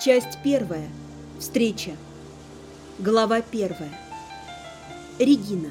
Часть первая. Встреча. Глава первая. Регина.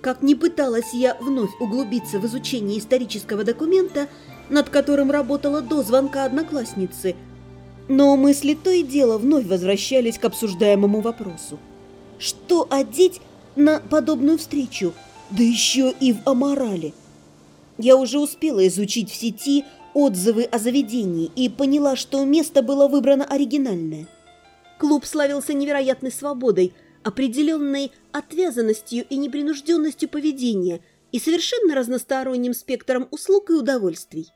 Как ни пыталась я вновь углубиться в изучение исторического документа, над которым работала до звонка одноклассницы, но мысли то и дело вновь возвращались к обсуждаемому вопросу. Что одеть на подобную встречу, да еще и в Аморале? Я уже успела изучить в сети отзывы о заведении и поняла, что место было выбрано оригинальное. Клуб славился невероятной свободой, определенной отвязанностью и непринужденностью поведения и совершенно разносторонним спектром услуг и удовольствий.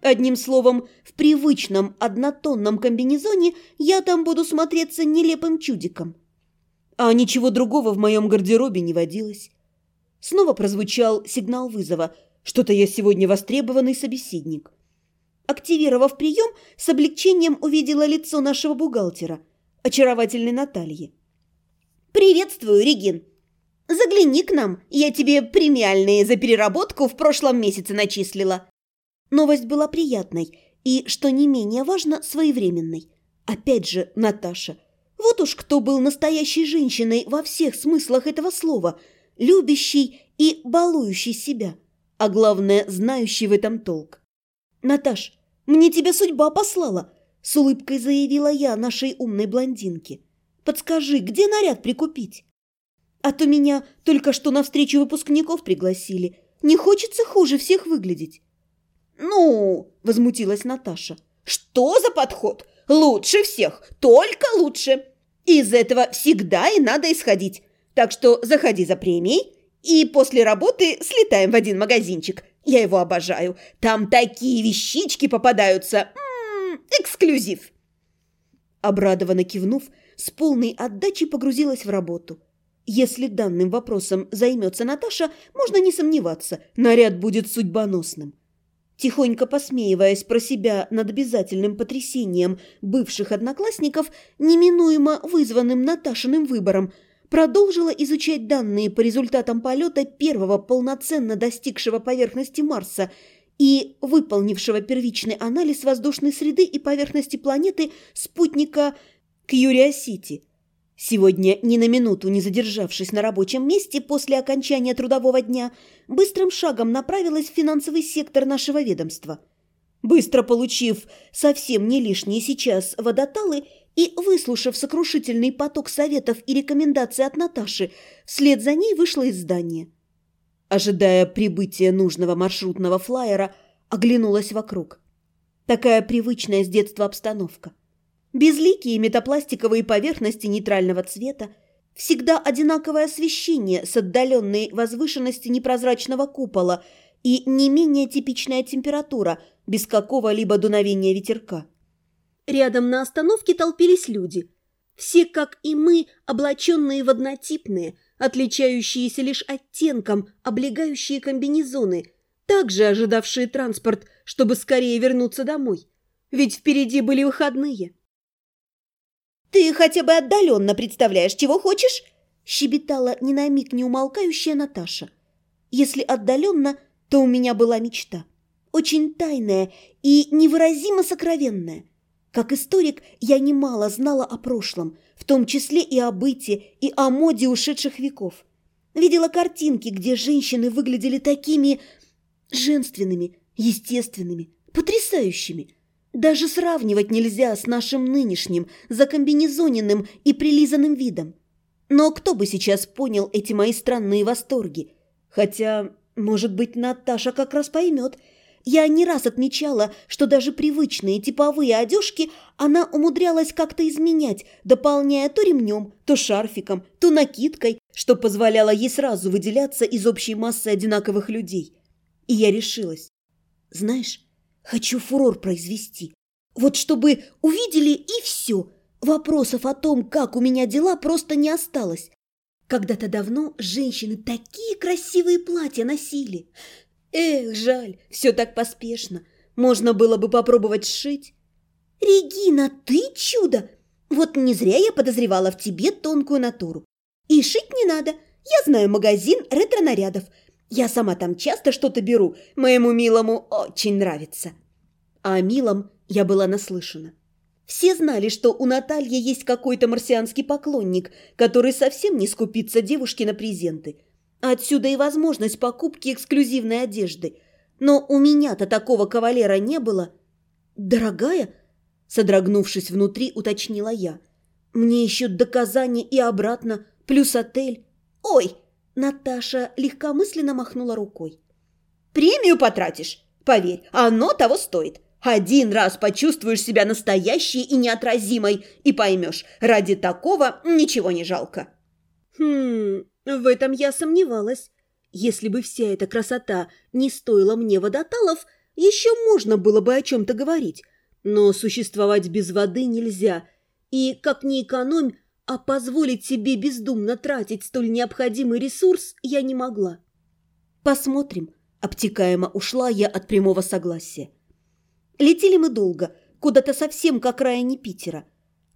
Одним словом, в привычном однотонном комбинезоне я там буду смотреться нелепым чудиком. А ничего другого в моем гардеробе не водилось. Снова прозвучал сигнал вызова. Что-то я сегодня востребованный собеседник. Активировав прием, с облегчением увидела лицо нашего бухгалтера, очаровательной Натальи. «Приветствую, Регин! Загляни к нам, я тебе премиальные за переработку в прошлом месяце начислила». Новость была приятной и, что не менее важно, своевременной. Опять же, Наташа. Вот уж кто был настоящей женщиной во всех смыслах этого слова, любящей и балующей себя, а главное, знающей в этом толк. «Наташ, мне тебя судьба послала!» С улыбкой заявила я нашей умной блондинке. «Подскажи, где наряд прикупить?» «А то меня только что на встречу выпускников пригласили. Не хочется хуже всех выглядеть». «Ну!» – возмутилась Наташа. «Что за подход? Лучше всех, только лучше. Из этого всегда и надо исходить. Так что заходи за премией, и после работы слетаем в один магазинчик. Я его обожаю. Там такие вещички попадаются. М -м, эксклюзив. Обрадованно кивнув, с полной отдачей погрузилась в работу. Если данным вопросом займется Наташа, можно не сомневаться, наряд будет судьбоносным. Тихонько посмеиваясь про себя над обязательным потрясением бывших одноклассников, неминуемо вызванным Наташиным выбором, продолжила изучать данные по результатам полета первого полноценно достигшего поверхности Марса и выполнившего первичный анализ воздушной среды и поверхности планеты спутника Кьюриосити. Сегодня, ни на минуту не задержавшись на рабочем месте после окончания трудового дня, быстрым шагом направилась в финансовый сектор нашего ведомства. Быстро получив совсем не лишние сейчас водоталы, и, выслушав сокрушительный поток советов и рекомендаций от Наташи, вслед за ней вышла из здания. Ожидая прибытия нужного маршрутного флайера, оглянулась вокруг. Такая привычная с детства обстановка. Безликие метапластиковые поверхности нейтрального цвета, всегда одинаковое освещение с отдаленной возвышенности непрозрачного купола и не менее типичная температура без какого-либо дуновения ветерка. Рядом на остановке толпились люди. Все, как и мы, облаченные в однотипные, отличающиеся лишь оттенком, облегающие комбинезоны, также ожидавшие транспорт, чтобы скорее вернуться домой. Ведь впереди были выходные. «Ты хотя бы отдаленно представляешь, чего хочешь?» щебетала ни на миг не умолкающая Наташа. Если отдаленно, то у меня была мечта. Очень тайная и невыразимо сокровенная – как историк я немало знала о прошлом, в том числе и о быте, и о моде ушедших веков. Видела картинки, где женщины выглядели такими женственными, естественными, потрясающими. Даже сравнивать нельзя с нашим нынешним, закомбинезоненным и прилизанным видом. Но кто бы сейчас понял эти мои странные восторги? Хотя, может быть, Наташа как раз поймет – я не раз отмечала, что даже привычные типовые одежки она умудрялась как-то изменять, дополняя то ремнем, то шарфиком, то накидкой, что позволяло ей сразу выделяться из общей массы одинаковых людей. И я решилась. Знаешь, хочу фурор произвести. Вот чтобы увидели и все. Вопросов о том, как у меня дела, просто не осталось. Когда-то давно женщины такие красивые платья носили. Эх, жаль, все так поспешно. Можно было бы попробовать сшить. Регина, ты чудо! Вот не зря я подозревала в тебе тонкую натуру. И шить не надо. Я знаю магазин ретро-нарядов. Я сама там часто что-то беру. Моему милому очень нравится. А о милом я была наслышана. Все знали, что у Натальи есть какой-то марсианский поклонник, который совсем не скупится девушке на презенты. Отсюда и возможность покупки эксклюзивной одежды. Но у меня-то такого кавалера не было. «Дорогая?» – содрогнувшись внутри, уточнила я. «Мне еще до Казани и обратно, плюс отель». «Ой!» – Наташа легкомысленно махнула рукой. «Премию потратишь? Поверь, оно того стоит. Один раз почувствуешь себя настоящей и неотразимой и поймешь, ради такого ничего не жалко». «Хм, в этом я сомневалась. Если бы вся эта красота не стоила мне водоталов, еще можно было бы о чем-то говорить. Но существовать без воды нельзя. И, как ни экономь, а позволить себе бездумно тратить столь необходимый ресурс я не могла. «Посмотрим», — обтекаемо ушла я от прямого согласия. Летели мы долго, куда-то совсем к окраине Питера.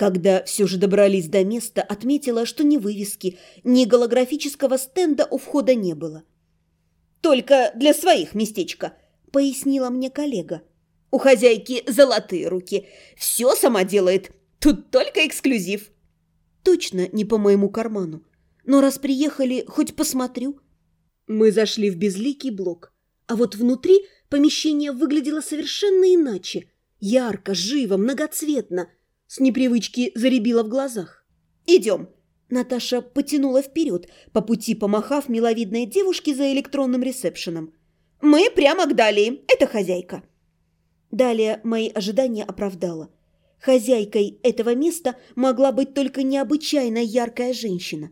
Когда все же добрались до места, отметила, что ни вывески, ни голографического стенда у входа не было. «Только для своих местечко», — пояснила мне коллега. «У хозяйки золотые руки. Все сама делает. Тут только эксклюзив». «Точно не по моему карману. Но раз приехали, хоть посмотрю». Мы зашли в безликий блок, а вот внутри помещение выглядело совершенно иначе. Ярко, живо, многоцветно — с непривычки заребила в глазах. «Идем!» Наташа потянула вперед, по пути помахав миловидной девушке за электронным ресепшеном. «Мы прямо к Далии. Это хозяйка». Далее мои ожидания оправдала. Хозяйкой этого места могла быть только необычайно яркая женщина.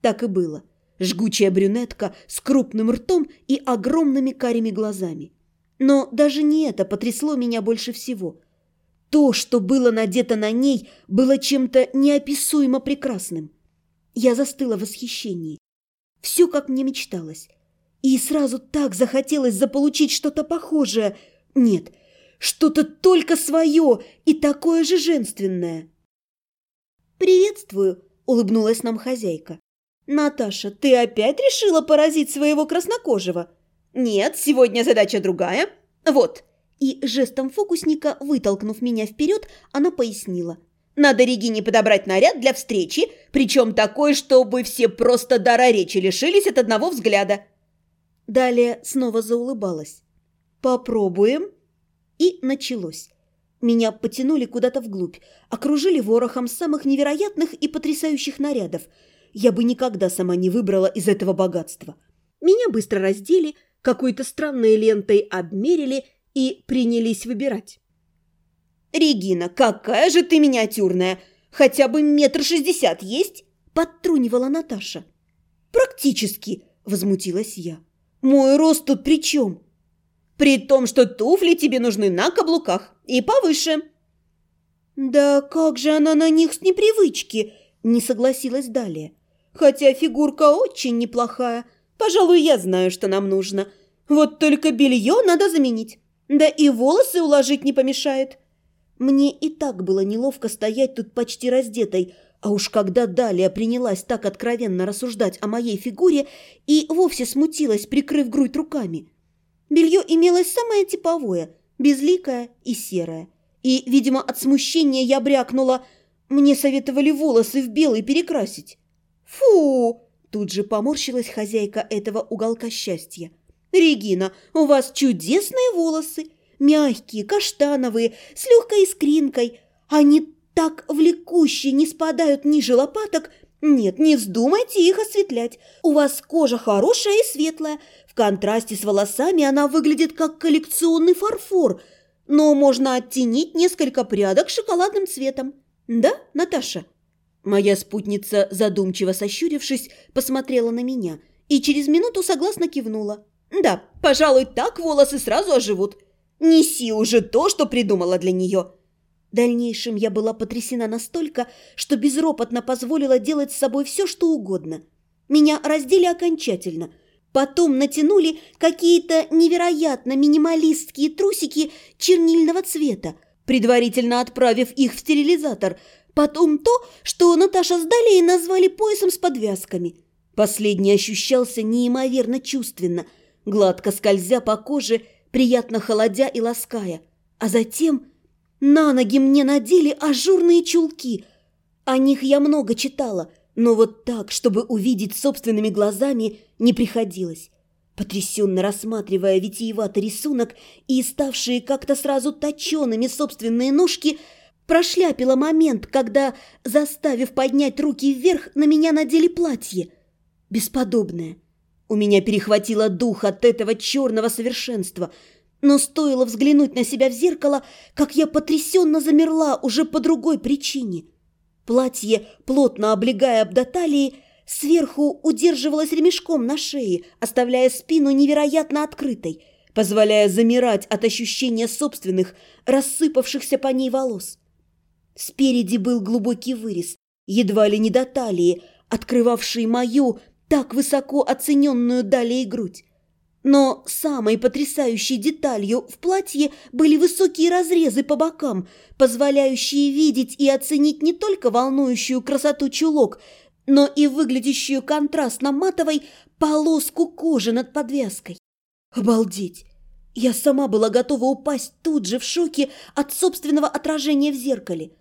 Так и было. Жгучая брюнетка с крупным ртом и огромными карими глазами. Но даже не это потрясло меня больше всего. То, что было надето на ней, было чем-то неописуемо прекрасным. Я застыла в восхищении. Все, как мне мечталось. И сразу так захотелось заполучить что-то похожее. Нет, что-то только свое и такое же женственное. «Приветствую», — улыбнулась нам хозяйка. «Наташа, ты опять решила поразить своего краснокожего?» «Нет, сегодня задача другая. Вот, и жестом фокусника, вытолкнув меня вперед, она пояснила. «Надо Регине подобрать наряд для встречи, причем такой, чтобы все просто дара речи лишились от одного взгляда». Далее снова заулыбалась. «Попробуем». И началось. Меня потянули куда-то вглубь, окружили ворохом самых невероятных и потрясающих нарядов. Я бы никогда сама не выбрала из этого богатства. Меня быстро раздели, какой-то странной лентой обмерили – и принялись выбирать. «Регина, какая же ты миниатюрная! Хотя бы метр шестьдесят есть?» – подтрунивала Наташа. «Практически!» – возмутилась я. «Мой рост тут при чем?» «При том, что туфли тебе нужны на каблуках и повыше». «Да как же она на них с непривычки?» – не согласилась далее. «Хотя фигурка очень неплохая. Пожалуй, я знаю, что нам нужно. Вот только белье надо заменить. Да и волосы уложить не помешает. Мне и так было неловко стоять тут почти раздетой, а уж когда Далия принялась так откровенно рассуждать о моей фигуре и вовсе смутилась, прикрыв грудь руками. Белье имелось самое типовое, безликое и серое. И, видимо, от смущения я брякнула «Мне советовали волосы в белый перекрасить». «Фу!» – тут же поморщилась хозяйка этого уголка счастья. «Регина, у вас чудесные волосы, мягкие, каштановые, с легкой искринкой. Они так влекуще не спадают ниже лопаток. Нет, не вздумайте их осветлять. У вас кожа хорошая и светлая. В контрасте с волосами она выглядит как коллекционный фарфор, но можно оттенить несколько прядок шоколадным цветом. Да, Наташа?» Моя спутница, задумчиво сощурившись, посмотрела на меня и через минуту согласно кивнула. Да, пожалуй, так волосы сразу оживут. Неси уже то, что придумала для нее. Дальнейшим я была потрясена настолько, что безропотно позволила делать с собой все, что угодно. Меня раздели окончательно. Потом натянули какие-то невероятно минималистские трусики чернильного цвета, предварительно отправив их в стерилизатор. Потом то, что Наташа с Далей назвали поясом с подвязками. Последний ощущался неимоверно чувственно – гладко скользя по коже, приятно холодя и лаская. А затем На ноги мне надели ажурные чулки. О них я много читала, но вот так, чтобы увидеть собственными глазами, не приходилось. Потрясенно рассматривая витиеватый рисунок и ставшие как-то сразу точеными собственные ножки, прошляпила момент, когда, заставив поднять руки вверх, на меня надели платье. Бесподобное. У меня перехватило дух от этого черного совершенства – но стоило взглянуть на себя в зеркало, как я потрясенно замерла уже по другой причине. Платье, плотно облегая об до сверху удерживалось ремешком на шее, оставляя спину невероятно открытой, позволяя замирать от ощущения собственных, рассыпавшихся по ней волос. Спереди был глубокий вырез, едва ли не до талии, открывавший мою, так высоко оцененную далее грудь. Но самой потрясающей деталью в платье были высокие разрезы по бокам, позволяющие видеть и оценить не только волнующую красоту чулок, но и выглядящую контрастно-матовой полоску кожи над подвязкой. Обалдеть! Я сама была готова упасть тут же в шоке от собственного отражения в зеркале.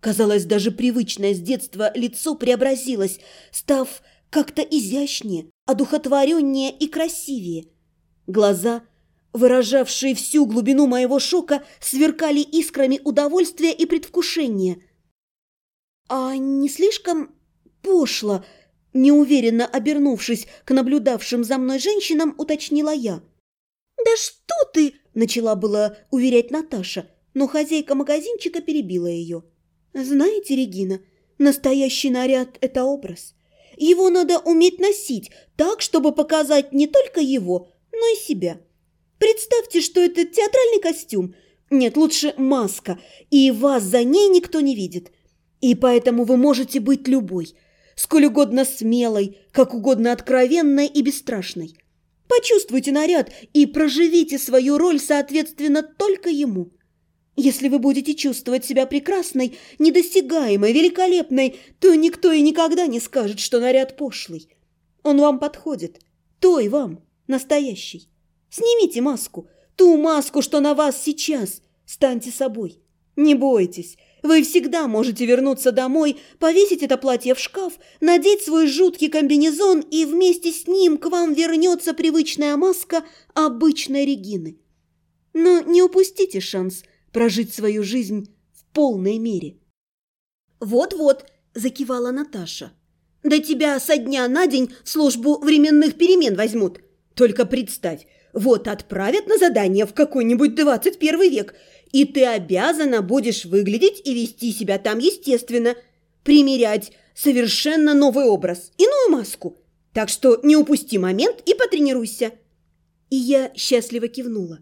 Казалось, даже привычное с детства лицо преобразилось, став как-то изящнее, одухотвореннее и красивее. Глаза, выражавшие всю глубину моего шока, сверкали искрами удовольствия и предвкушения. «А не слишком пошло?» Неуверенно обернувшись к наблюдавшим за мной женщинам, уточнила я. «Да что ты!» – начала было уверять Наташа, но хозяйка магазинчика перебила ее. «Знаете, Регина, настоящий наряд – это образ. Его надо уметь носить так, чтобы показать не только его, но и себя. Представьте, что это театральный костюм. Нет, лучше маска, и вас за ней никто не видит. И поэтому вы можете быть любой, сколь угодно смелой, как угодно откровенной и бесстрашной. Почувствуйте наряд и проживите свою роль соответственно только ему. Если вы будете чувствовать себя прекрасной, недосягаемой, великолепной, то никто и никогда не скажет, что наряд пошлый. Он вам подходит. То и вам настоящий. Снимите маску, ту маску, что на вас сейчас. Станьте собой. Не бойтесь, вы всегда можете вернуться домой, повесить это платье в шкаф, надеть свой жуткий комбинезон, и вместе с ним к вам вернется привычная маска обычной Регины. Но не упустите шанс прожить свою жизнь в полной мере. «Вот-вот», – закивала Наташа. «Да тебя со дня на день в службу временных перемен возьмут. Только представь, вот отправят на задание в какой-нибудь 21 век, и ты обязана будешь выглядеть и вести себя там естественно, примерять совершенно новый образ, иную маску. Так что не упусти момент и потренируйся. И я счастливо кивнула.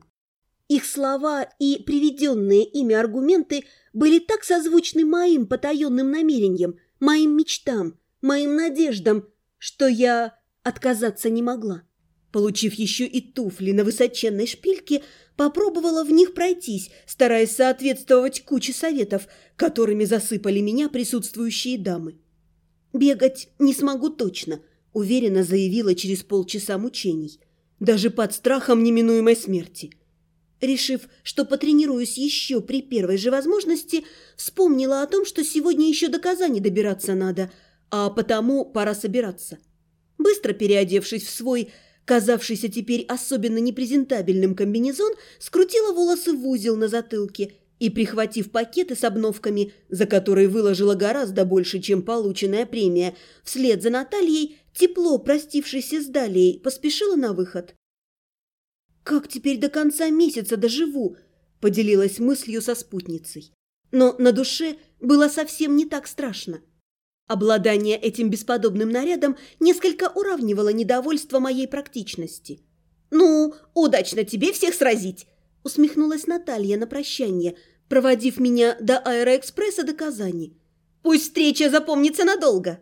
Их слова и приведенные ими аргументы были так созвучны моим потаенным намерениям, моим мечтам, моим надеждам, что я отказаться не могла. Получив еще и туфли на высоченной шпильке, попробовала в них пройтись, стараясь соответствовать куче советов, которыми засыпали меня присутствующие дамы. «Бегать не смогу точно», – уверенно заявила через полчаса мучений, даже под страхом неминуемой смерти. Решив, что потренируюсь еще при первой же возможности, вспомнила о том, что сегодня еще до Казани добираться надо, а потому пора собираться. Быстро переодевшись в свой казавшийся теперь особенно непрезентабельным комбинезон, скрутила волосы в узел на затылке и, прихватив пакеты с обновками, за которые выложила гораздо больше, чем полученная премия, вслед за Натальей, тепло простившейся с Далией, поспешила на выход. «Как теперь до конца месяца доживу?» – поделилась мыслью со спутницей. Но на душе было совсем не так страшно. Обладание этим бесподобным нарядом несколько уравнивало недовольство моей практичности. «Ну, удачно тебе всех сразить!» – усмехнулась Наталья на прощание, проводив меня до аэроэкспресса до Казани. «Пусть встреча запомнится надолго!»